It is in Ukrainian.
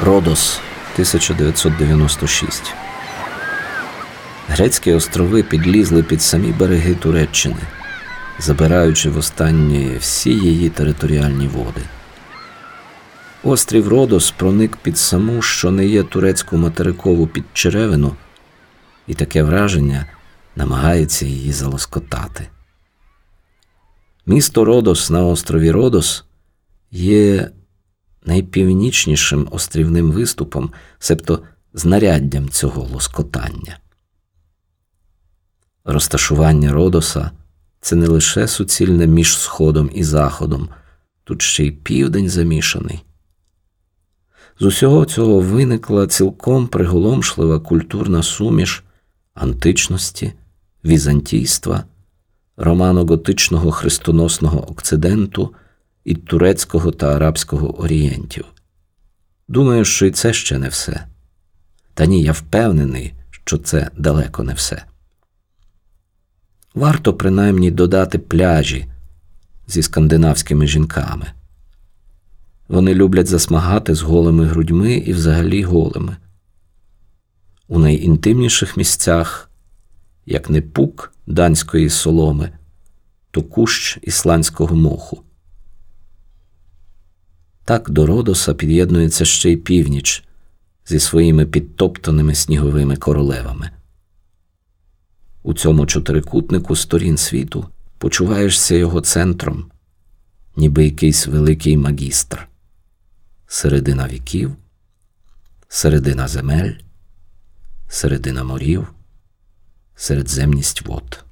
Родос 1996. Грецькі острови підлізли під самі береги Туреччини, забираючи в останні всі її територіальні води. Острів Родос проник під саму, що не є турецьку материкову підчеревину, і таке враження намагається її залоскотати. Місто Родос на острові Родос є найпівнічнішим острівним виступом, себто знаряддям цього лоскотання. Розташування Родоса це не лише суцільне між Сходом і Заходом, тут ще й південь замішаний. З усього цього виникла цілком приголомшлива культурна суміш античності, візантійства, романо-готичного хрестоносного окциденту і турецького та арабського орієнтів. Думаю, що і це ще не все. Та ні, я впевнений, що це далеко не все. Варто принаймні додати пляжі зі скандинавськими жінками. Вони люблять засмагати з голими грудьми і взагалі голими. У найінтимніших місцях, як не пук данської соломи, то кущ ісландського моху. Так до Родоса під'єднується ще й північ зі своїми підтоптаними сніговими королевами. У цьому чотирикутнику сторін світу почуваєшся його центром, ніби якийсь великий магістр, середина віків, середина земель, середина морів, середземність вод.